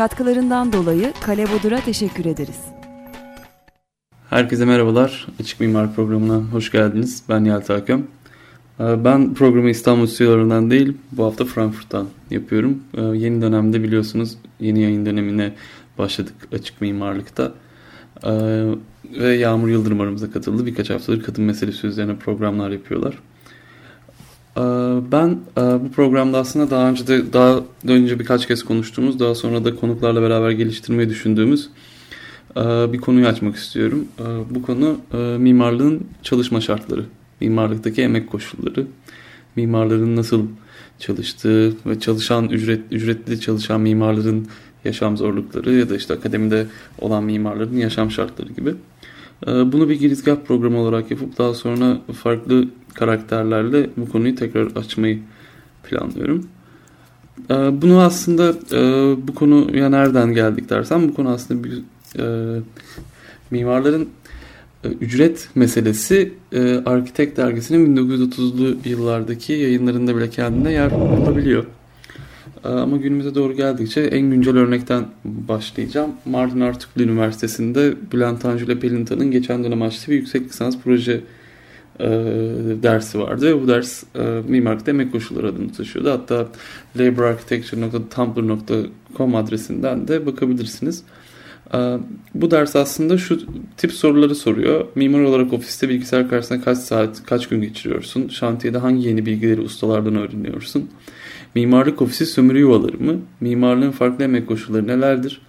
Katkılarından dolayı Kale Bodur'a teşekkür ederiz. Herkese merhabalar. Açık Mimar programına hoş geldiniz. Ben Yelta Hakem. Ee, ben programı İstanbul stüdyolarından değil, bu hafta Frankfurt'tan yapıyorum. Ee, yeni dönemde biliyorsunuz yeni yayın dönemine başladık Açık Mimarlık'ta. Ee, ve Yağmur Yıldırım aramıza katıldı. Birkaç haftadır kadın meselesi üzerine programlar yapıyorlar. Ben e, bu programda aslında daha önce de daha önce birkaç kez konuştuğumuz, daha sonra da konuklarla beraber geliştirmeyi düşündüğümüz e, bir konuyu açmak istiyorum. E, bu konu mimarlığın çalışma şartları, mimarlıktaki emek koşulları, mimarların nasıl çalıştığı ve çalışan ücret ücretli çalışan mimarların yaşam zorlukları ya da işte akademide olan mimarların yaşam şartları gibi. Bunu bir girizgah programı olarak yapıp daha sonra farklı karakterlerle bu konuyu tekrar açmayı planlıyorum. Bunu aslında bu konuya nereden geldik dersen bu konu aslında bir mimarların ücret meselesi Arkitek dergisinin 1930'lu yıllardaki yayınlarında bile kendine yer bulabiliyor. Ama günümüze doğru geldikçe en güncel örnekten başlayacağım. Martin Artuklu Üniversitesi'nde Bülent Tanju ile Pelinta'nın geçen dönem açtığı bir yüksek lisans proje e, dersi vardı bu ders e, mimarlık emek koşulları adını taşıyordu. Hatta laborarchitecture.tumblr.com adresinden de bakabilirsiniz. E, bu ders aslında şu tip soruları soruyor. Mimar olarak ofiste bilgisayar karşısında kaç saat, kaç gün geçiriyorsun? Şantiyede hangi yeni bilgileri ustalardan öğreniyorsun? Mimarlık ofisi sömürü yuvaları mı? Mimarlığın farklı emek koşulları nelerdir?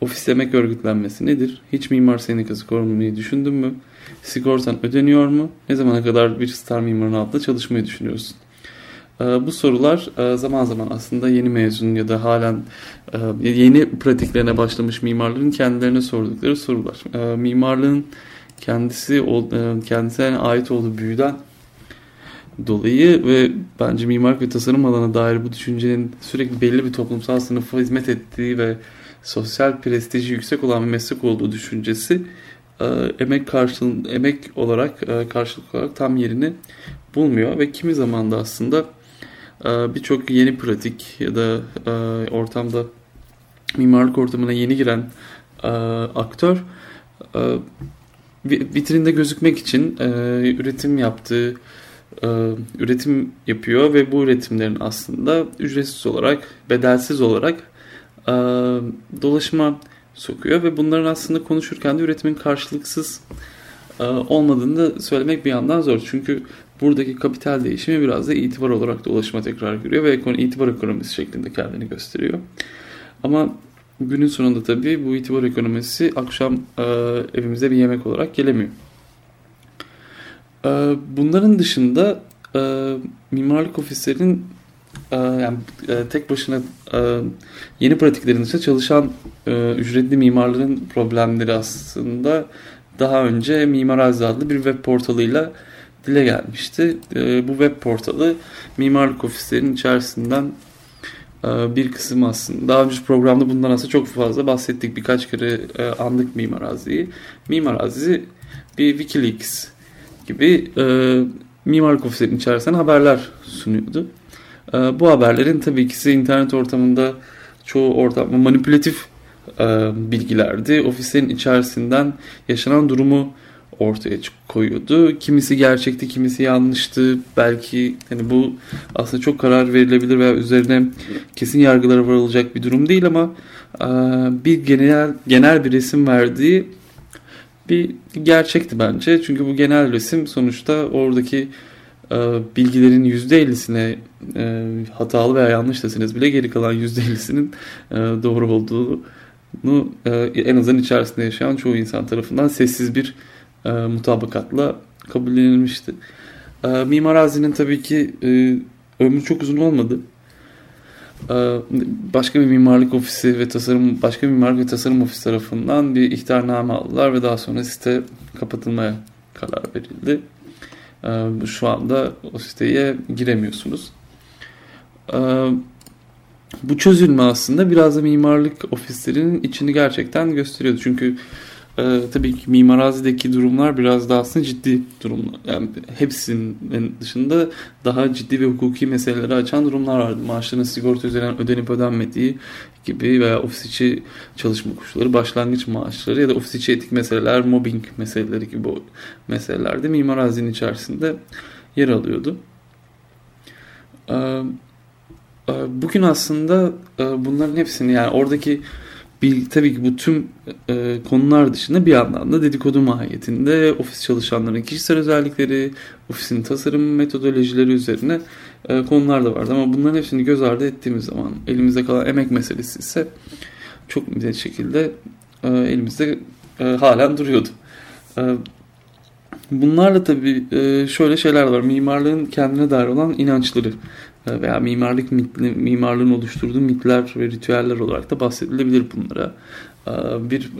Ofis emek örgütlenmesi nedir? Hiç mimar sendikası kurmayı düşündün mü? Sigortan ödeniyor mu? Ne zamana kadar bir star mimarın altında çalışmayı düşünüyorsun? Ee, bu sorular e, zaman zaman aslında yeni mezun ya da halen e, yeni pratiklerine başlamış mimarların kendilerine sordukları sorular. Ee, mimarlığın kendisi e, kendisine ait olduğu büyüden dolayı ve bence mimarlık ve tasarım alanına dair bu düşüncenin sürekli belli bir toplumsal sınıfa hizmet ettiği ve sosyal prestiji yüksek olan bir meslek olduğu düşüncesi e, emek karşılığında emek olarak e, karşılık olarak tam yerini bulmuyor ve kimi zaman da aslında e, birçok yeni pratik ya da ortamda mimarlık ortamına yeni giren aktör vitrinde gözükmek için üretim yaptığı üretim yapıyor ve bu üretimlerin aslında ücretsiz olarak bedelsiz olarak dolaşıma sokuyor ve bunların aslında konuşurken de üretimin karşılıksız olmadığını da söylemek bir yandan zor. Çünkü buradaki kapital değişimi biraz da itibar olarak da ulaşıma tekrar giriyor ve itibar ekonomisi şeklinde kendini gösteriyor. Ama günün sonunda tabii bu itibar ekonomisi akşam e, evimize bir yemek olarak gelemiyor. E, bunların dışında e, mimarlık ofislerin yani e, tek başına e, yeni pratiklerin dışında çalışan e, ücretli mimarların problemleri aslında daha önce Mimar Aziz adlı bir web portalıyla dile gelmişti. Bu web portalı mimarlık ofislerinin içerisinden bir kısım aslında. Daha önce programda bundan aslında çok fazla bahsettik. Birkaç kere andık Mimar Azi'yi. Mimar Aziz bir Wikileaks gibi mimarlık ofislerinin içerisinden haberler sunuyordu. Ee, bu haberlerin tabii ki internet ortamında çoğu ortam manipülatif e, bilgilerdi. Ofislerin içerisinden yaşanan durumu ortaya koyuyordu. Kimisi gerçekti, kimisi yanlıştı. Belki hani bu aslında çok karar verilebilir veya üzerine kesin yargılara varılacak bir durum değil ama e, bir genel genel bir resim verdiği bir gerçekti bence. Çünkü bu genel resim sonuçta oradaki bilgilerin %50'sine e, hatalı veya yanlış deseniz bile geri kalan %50'sinin e, doğru olduğunu e, en azından içerisinde yaşayan çoğu insan tarafından sessiz bir e, mutabakatla kabullenilmişti. E, Mimar Azi'nin tabii ki e, ömrü çok uzun olmadı. e, başka bir mimarlık ofisi ve tasarım başka bir mimarlık ve tasarım ofisi tarafından bir ihtarname aldılar ve daha sonra site kapatılmaya karar verildi. E, şu anda o siteye giremiyorsunuz. E, bu çözülme aslında biraz da mimarlık ofislerinin içini gerçekten gösteriyordu. Çünkü ee, tabii ki mimarazideki durumlar biraz daha aslında ciddi durumlar. Yani hepsinin dışında daha ciddi ve hukuki meseleleri açan durumlar vardı. Maaşların sigorta üzerinden ödenip ödenmediği gibi veya ofis içi çalışma koşulları, başlangıç maaşları ya da ofis içi etik meseleler, mobbing meseleleri gibi o meselelerde mimarazinin içerisinde yer alıyordu. Ee, e, bugün aslında e, bunların hepsini yani oradaki bir, tabii ki bu tüm e, konular dışında bir yandan da dedikodu mahiyetinde ofis çalışanlarının kişisel özellikleri, ofisin tasarım metodolojileri üzerine e, konular da vardı. Ama bunların hepsini göz ardı ettiğimiz zaman elimizde kalan emek meselesi ise çok net şekilde e, elimizde e, halen duruyordu. E, bunlarla tabii e, şöyle şeyler var. Mimarlığın kendine dair olan inançları e, veya mimarlık mitli, mimarlığın oluşturduğu mitler ve ritüeller olarak da bahsedilebilir bunlara. E, bir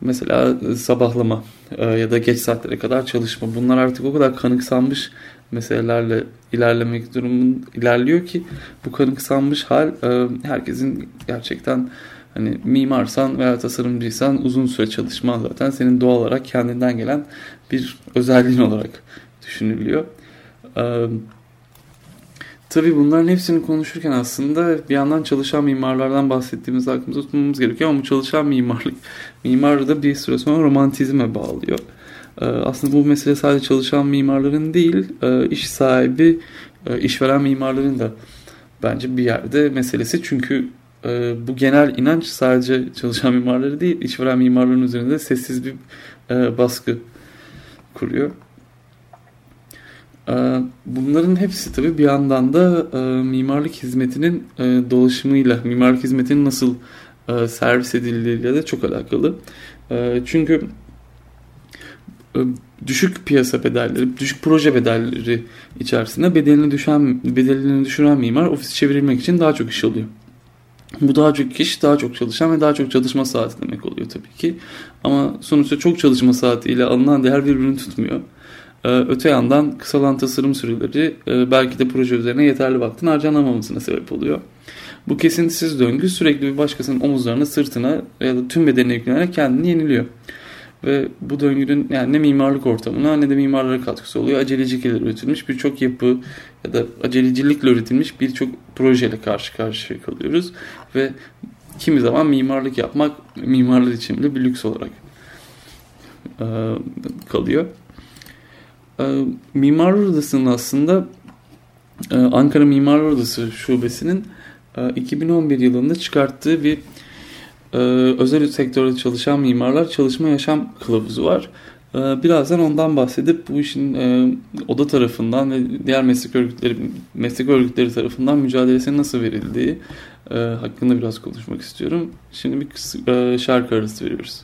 mesela sabahlama ya da geç saatlere kadar çalışma bunlar artık o kadar kanıksanmış meselelerle ilerlemek durumun ilerliyor ki bu kanıksanmış hal herkesin gerçekten hani mimarsan veya tasarımcıysan uzun süre çalışman zaten senin doğal olarak kendinden gelen bir özelliğin olarak düşünülüyor. Tabii bunların hepsini konuşurken aslında bir yandan çalışan mimarlardan bahsettiğimiz aklımızda tutmamız gerekiyor ama bu çalışan mimarlık mimarı da bir süre sonra romantizme bağlıyor. Ee, aslında bu mesele sadece çalışan mimarların değil, iş sahibi, işveren mimarların da bence bir yerde meselesi. Çünkü e, bu genel inanç sadece çalışan mimarları değil, işveren mimarların üzerinde sessiz bir baskı kuruyor. Ee, bunların hepsi tabii bir yandan da e, mimarlık hizmetinin e, dolaşımıyla, mimarlık hizmetinin nasıl e, servis edildiğiyle de çok alakalı. Çünkü düşük piyasa bedelleri, düşük proje bedelleri içerisinde bedelini düşen bedelini düşüren mimar ofis çevirmek için daha çok iş alıyor. Bu daha çok kişi, daha çok çalışan ve daha çok çalışma saati demek oluyor tabii ki. Ama sonuçta çok çalışma saatiyle alınan değer birbirini tutmuyor. Ee, öte yandan kısalan tasarım süreleri e, belki de proje üzerine yeterli vaktin harcanamamasına sebep oluyor. Bu kesintisiz döngü sürekli bir başkasının omuzlarına, sırtına ya da tüm bedenine yüklenerek kendini yeniliyor. Ve bu döngünün yani ne mimarlık ortamına ne de mimarlara katkısı oluyor. Acelecilikle üretilmiş birçok yapı ya da acelecilikle üretilmiş birçok projeyle karşı karşıya kalıyoruz. Ve kimi zaman mimarlık yapmak mimarlar için bile bir lüks olarak e, kalıyor. E, Mimarlar Odası'nın aslında e, Ankara Mimarlar Odası Şubesi'nin 2011 e, yılında çıkarttığı bir özel sektörde çalışan mimarlar çalışma yaşam kılavuzu var. Birazdan ondan bahsedip bu işin oda tarafından ve diğer meslek örgütleri meslek örgütleri tarafından mücadelesinin nasıl verildiği hakkında biraz konuşmak istiyorum. Şimdi bir şarkı arası veriyoruz.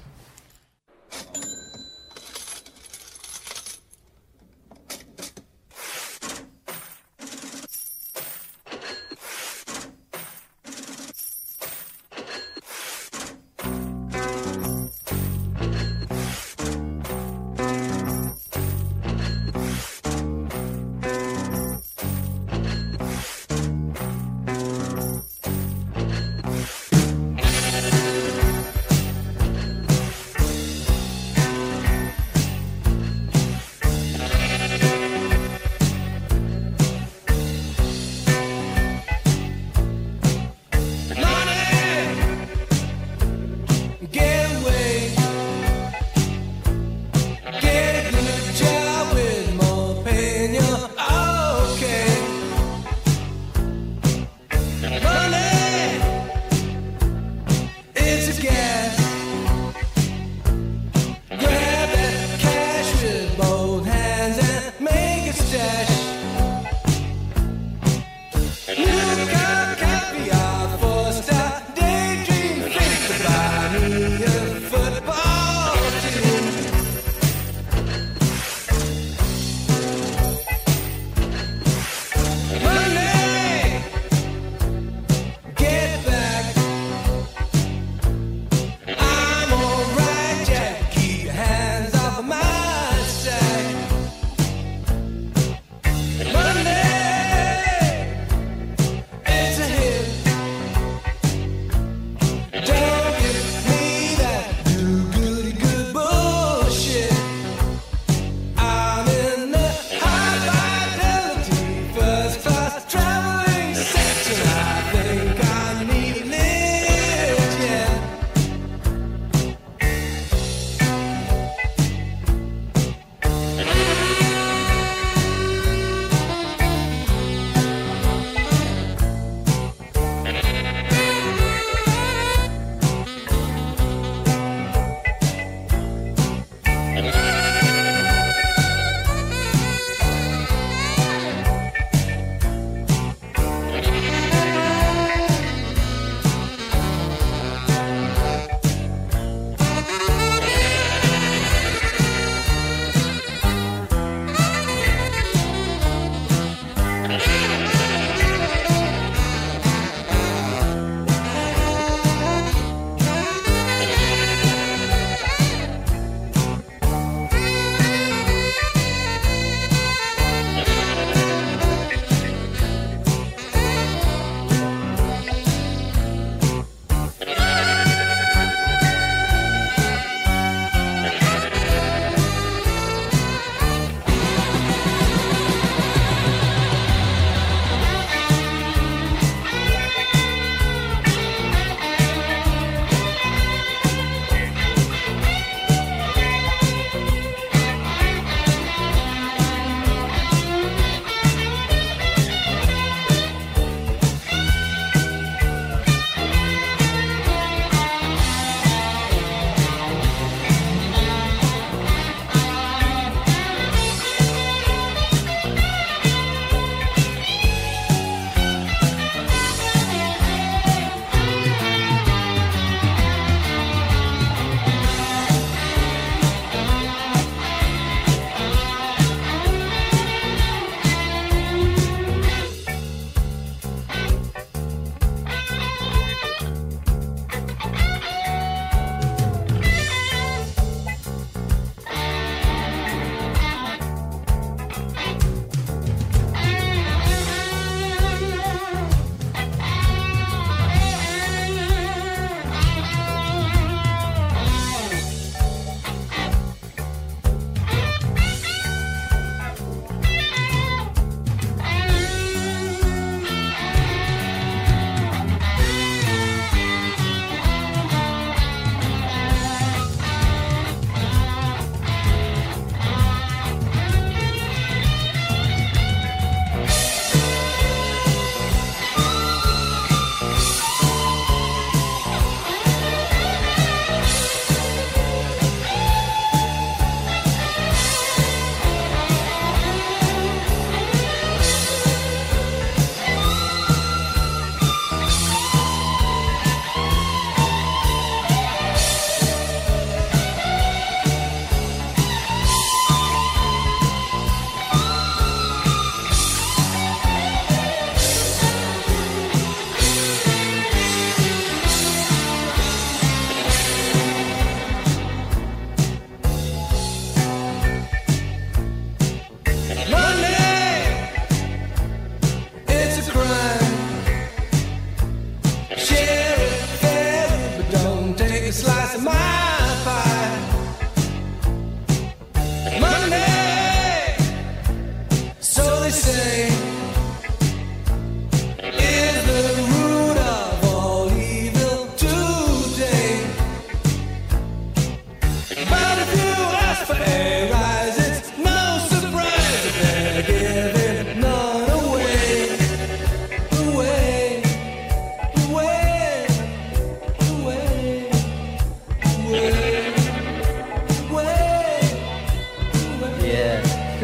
I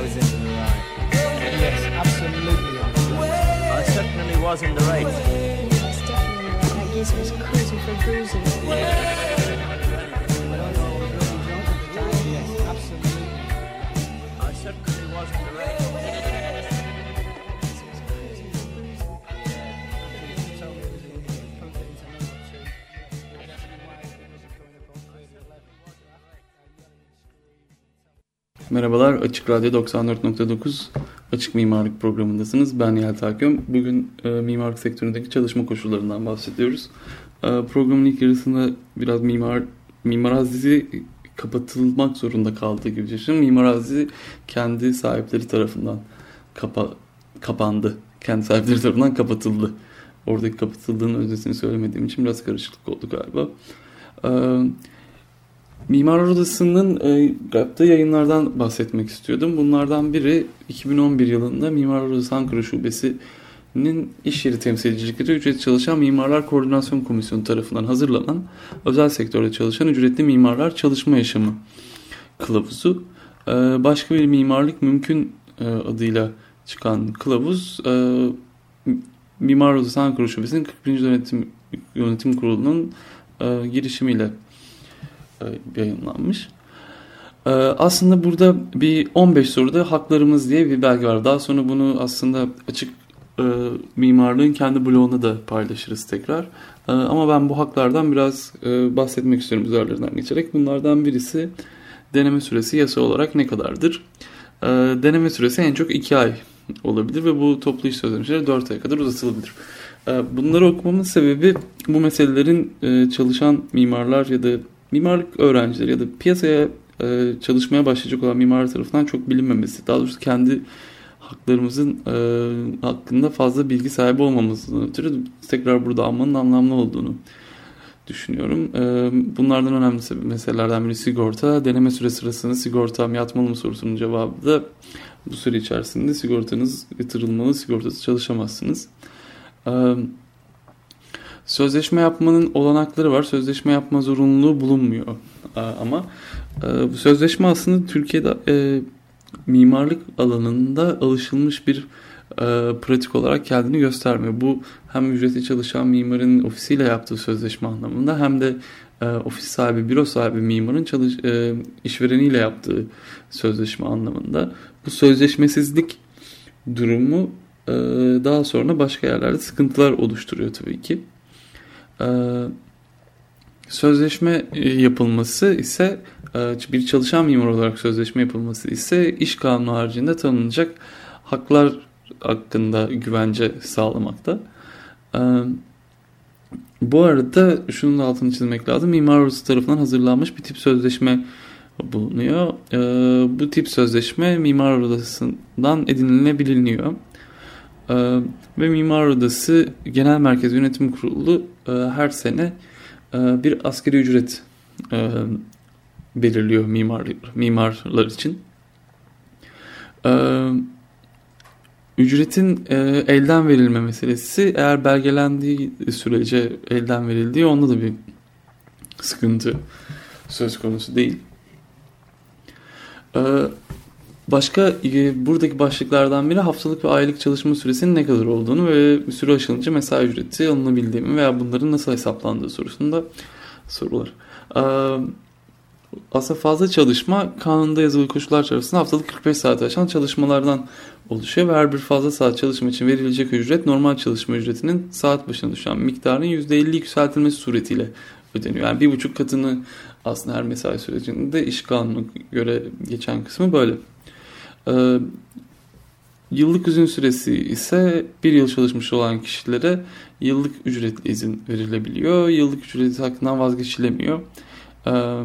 was in the right. Yes, absolutely. I certainly was in the right. Yes, definitely. That geese was cruising for bruises. Yes, absolutely. I certainly was in the right. Merhabalar, Açık Radyo 94.9 Açık Mimarlık programındasınız. Ben Yelta Aköm. Bugün e, mimarlık sektöründeki çalışma koşullarından bahsediyoruz. E, programın ilk yarısında biraz mimar mimar azizi kapatılmak zorunda kaldığı gibi düşünün. Mimar azizi kendi sahipleri tarafından kapa, kapandı. Kendi sahipleri tarafından kapatıldı. Oradaki kapatıldığının özetini söylemediğim için biraz karışıklık oldu galiba. Evet. Mimarlar Odası'nın e, yaptığı yayınlardan bahsetmek istiyordum. Bunlardan biri 2011 yılında Mimarlar Odası Ankara Şubesi'nin iş yeri temsilcilikleri ücretli çalışan Mimarlar Koordinasyon Komisyonu tarafından hazırlanan özel sektörde çalışan ücretli mimarlar çalışma yaşamı kılavuzu. E, başka bir mimarlık mümkün e, adıyla çıkan kılavuz e, Mimarlar Odası Ankara Şubesi'nin 41. Yönetim, Yönetim Kurulu'nun e, girişimiyle yayınlanmış. Aslında burada bir 15 soruda haklarımız diye bir belge var. Daha sonra bunu aslında açık mimarlığın kendi blogunda da paylaşırız tekrar. Ama ben bu haklardan biraz bahsetmek istiyorum üzerlerinden geçerek. Bunlardan birisi deneme süresi yasa olarak ne kadardır? Deneme süresi en çok 2 ay olabilir ve bu toplu iş sözleşmeleri 4 aya kadar uzatılabilir. Bunları okumamın sebebi bu meselelerin çalışan mimarlar ya da mimarlık öğrencileri ya da piyasaya e, çalışmaya başlayacak olan mimarlar tarafından çok bilinmemesi. Daha doğrusu kendi haklarımızın e, hakkında fazla bilgi sahibi olmamızdan ötürü tekrar burada almanın anlamlı olduğunu düşünüyorum. E, bunlardan önemli meselelerden biri sigorta. Deneme süre sırasında sigortam yatmalı mı sorusunun cevabı da bu süre içerisinde sigortanız yatırılmalı, sigortası çalışamazsınız. Evet. Sözleşme yapmanın olanakları var. Sözleşme yapma zorunluluğu bulunmuyor. Ama bu sözleşme aslında Türkiye'de e, mimarlık alanında alışılmış bir e, pratik olarak kendini göstermiyor. Bu hem ücretli çalışan mimarın ofisiyle yaptığı sözleşme anlamında hem de e, ofis sahibi, büro sahibi mimarın çalış, işvereniyle yaptığı sözleşme anlamında. Bu sözleşmesizlik durumu daha sonra başka yerlerde sıkıntılar oluşturuyor tabii ki. Ee, sözleşme e, yapılması ise e, bir çalışan mimar olarak sözleşme yapılması ise iş kanunu haricinde tanınacak haklar hakkında güvence sağlamakta. Ee, bu arada şunun da altını çizmek lazım. Mimar Odası tarafından hazırlanmış bir tip sözleşme bulunuyor. Ee, bu tip sözleşme Mimar Odası'ndan edinilebiliyor. Ve Mimar Odası Genel Merkez Yönetim Kurulu e, her sene e, bir askeri ücret e, belirliyor mimar, mimarlar için. Ücretin elden verilme meselesi eğer belgelendiği sürece elden verildiği onda da bir sıkıntı söz konusu değil. Başka e, buradaki başlıklardan biri haftalık ve aylık çalışma süresinin ne kadar olduğunu ve süre aşılınca mesai ücreti alınabildiği mi veya bunların nasıl hesaplandığı sorusunda sorular. Ee, aslında fazla çalışma kanunda yazılı koşullar çarpısında haftalık 45 saat aşan çalışmalardan oluşuyor ve her bir fazla saat çalışma için verilecek ücret normal çalışma ücretinin saat başına düşen miktarının %50 yükseltilmesi suretiyle ödeniyor. Yani bir buçuk katını aslında her mesai sürecinde iş kanunu göre geçen kısmı böyle. Ee, yıllık izin süresi ise bir yıl çalışmış olan kişilere yıllık ücretli izin verilebiliyor. Yıllık ücreti hakkından vazgeçilemiyor. Ee,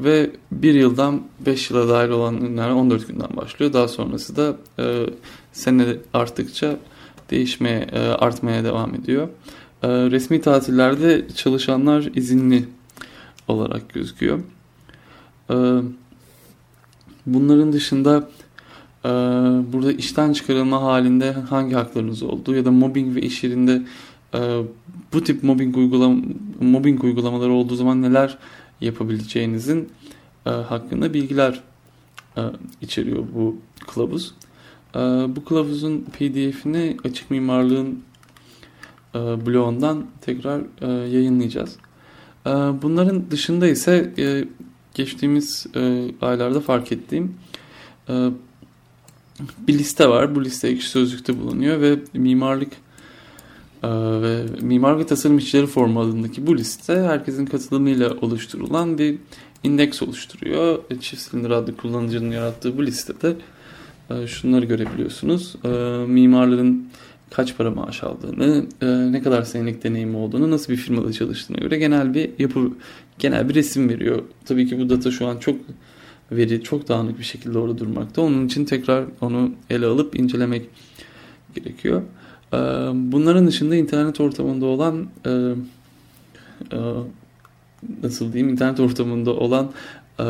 ve bir yıldan 5 yıla dahil olan ürünler 14 günden başlıyor. Daha sonrası da e, sene arttıkça değişmeye, e, artmaya devam ediyor. E, resmi tatillerde çalışanlar izinli olarak gözüküyor. E, bunların dışında ee, burada işten çıkarılma halinde hangi haklarınız olduğu ya da mobbing ve iş yerinde e, bu tip mobbing, uygulam mobbing uygulamaları olduğu zaman neler yapabileceğinizin e, hakkında bilgiler e, içeriyor bu kılavuz. Bu kılavuzun pdf'ini açık mimarlığın e, blogundan tekrar e, yayınlayacağız. E, bunların dışında ise e, geçtiğimiz e, aylarda fark ettiğim e, bir liste var. Bu liste ekşi sözlükte bulunuyor ve mimarlık e, ve mimarlık tasarım işçileri forumu adındaki bu liste herkesin katılımıyla oluşturulan bir indeks oluşturuyor. E, çift silindir adlı kullanıcının yarattığı bu listede e, şunları görebiliyorsunuz. E, mimarların kaç para maaş aldığını, e, ne kadar senelik deneyimi olduğunu, nasıl bir firmada çalıştığına göre genel bir yapı, genel bir resim veriyor. Tabii ki bu data şu an çok veri, çok dağınık bir şekilde orada durmakta. Onun için tekrar onu ele alıp incelemek gerekiyor. E, bunların dışında internet ortamında olan e, e, nasıl diyeyim internet ortamında olan e,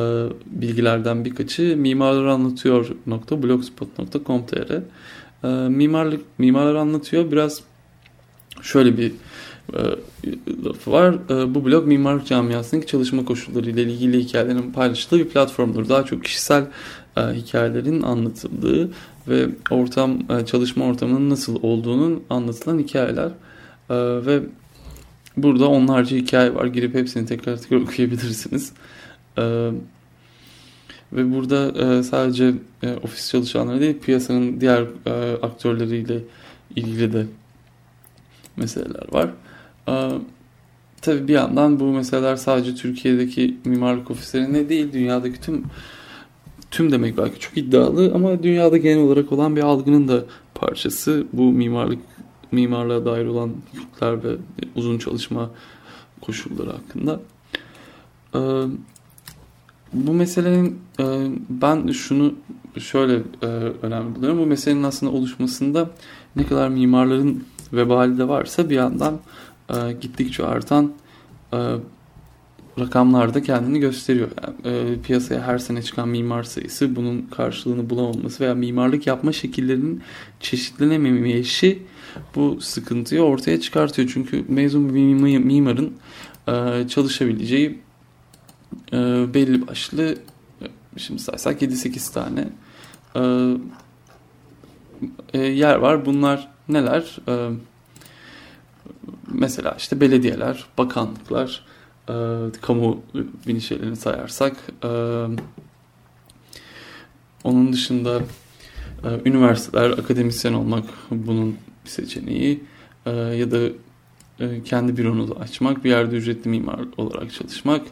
bilgilerden birkaçı mimarlar anlatıyor.blogspot.com.tr e, mimarlık mimarlar anlatıyor biraz şöyle bir e, lafı var. E, bu blog mimarlık camiasındaki çalışma koşulları ile ilgili hikayelerin paylaşıldığı bir platformdur. Daha çok kişisel e, hikayelerin anlatıldığı ve ortam e, çalışma ortamının nasıl olduğunun anlatılan hikayeler e, ve burada onlarca hikaye var. Girip hepsini tekrar tekrar okuyabilirsiniz. E, ve burada e, sadece e, ofis çalışanları değil piyasanın diğer e, aktörleriyle ilgili de meseleler var. E, tabii bir yandan bu meseleler sadece Türkiye'deki mimarlık ofislerine değil dünyadaki tüm tüm demek belki çok iddialı ama dünyada genel olarak olan bir algının da parçası bu mimarlık mimarlığa dair olan yükler ve uzun çalışma koşulları hakkında. Ee, bu meselenin e, ben şunu şöyle e, önemli buluyorum. Bu meselenin aslında oluşmasında ne kadar mimarların vebali de varsa bir yandan e, gittikçe artan rakamlarda kendini gösteriyor. Yani, piyasaya her sene çıkan mimar sayısı bunun karşılığını bulamaması veya mimarlık yapma şekillerinin çeşitlenememeyişi bu sıkıntıyı ortaya çıkartıyor. Çünkü mezun bir mimarın çalışabileceği e, belli başlı şimdi saysak 7-8 tane e, e, yer var. Bunlar neler? E, mesela işte belediyeler, bakanlıklar, e, kamu binişelerini sayarsak e, onun dışında e, üniversiteler, akademisyen olmak bunun bir seçeneği e, ya da e, kendi büronu da açmak, bir yerde ücretli mimar olarak çalışmak,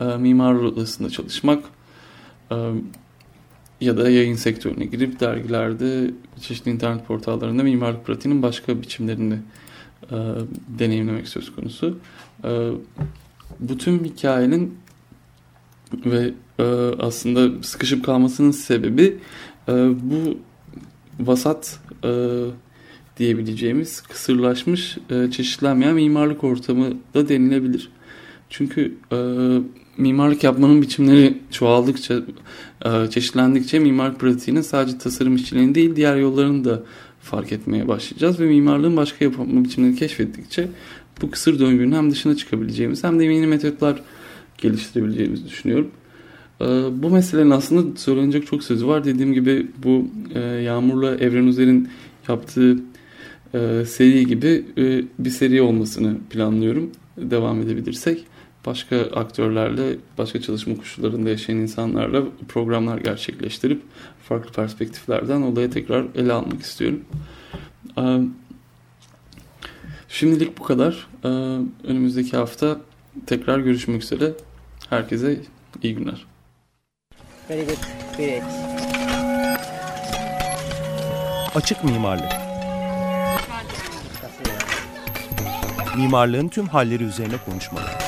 e, mimar odasında çalışmak e, ya da yayın sektörüne girip dergilerde, çeşitli internet portallarında mimarlık pratiğinin başka biçimlerini e, deneyimlemek söz konusu. Bu tüm hikayenin ve aslında sıkışıp kalmasının sebebi bu vasat diyebileceğimiz kısırlaşmış çeşitlenmeyen mimarlık ortamı da denilebilir. Çünkü e, mimarlık yapmanın biçimleri çoğaldıkça, e, çeşitlendikçe mimarlık pratiğinin sadece tasarım işçiliğini değil diğer yollarını da fark etmeye başlayacağız. Ve mimarlığın başka yapma biçimlerini keşfettikçe bu kısır döngünün hem dışına çıkabileceğimiz hem de yeni metotlar geliştirebileceğimizi düşünüyorum. E, bu meselenin aslında söylenecek çok sözü var. Dediğim gibi bu e, Yağmur'la Evren Üzer'in yaptığı seri gibi bir seri olmasını planlıyorum. Devam edebilirsek başka aktörlerle, başka çalışma koşullarında yaşayan insanlarla programlar gerçekleştirip farklı perspektiflerden olaya tekrar ele almak istiyorum. Şimdilik bu kadar. Önümüzdeki hafta tekrar görüşmek üzere. Herkese iyi günler. Very good. Great. Açık mimarlık. Mimarlığın tüm halleri üzerine konuşmalar.